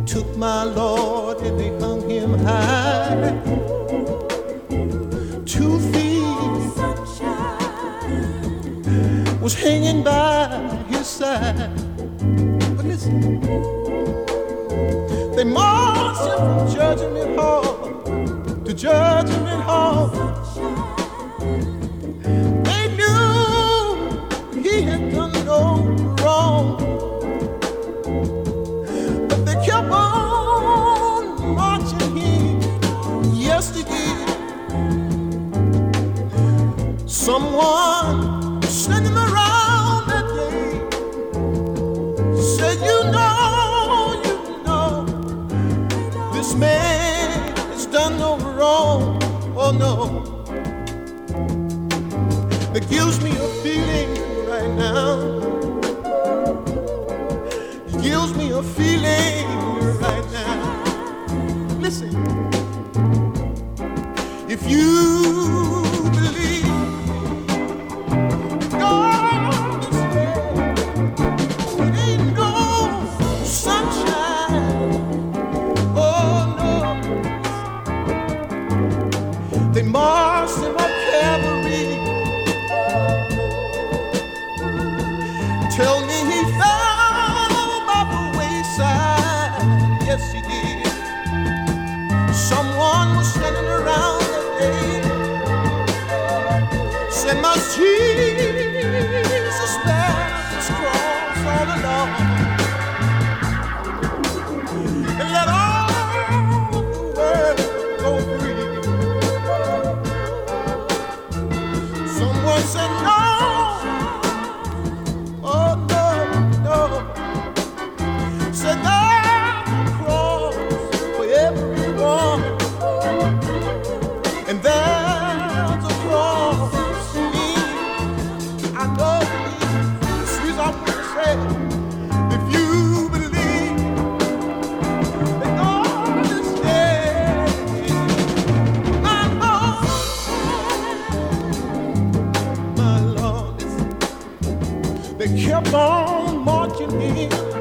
took my Lord and they hung him high. Two thieves was hanging by his side. But listen, they marched him from Judgment Hall to Judgment Hall. Someone standing around that day said, You know, you know, this man has done no wrong. Oh no. That gives me a feeling right now. It gives me a feeling right now. Listen, if you him up Calvary. Tell me he fell by the wayside. Yes, he did. Someone was standing around that day. Said, Must Jesus They kept on marching in.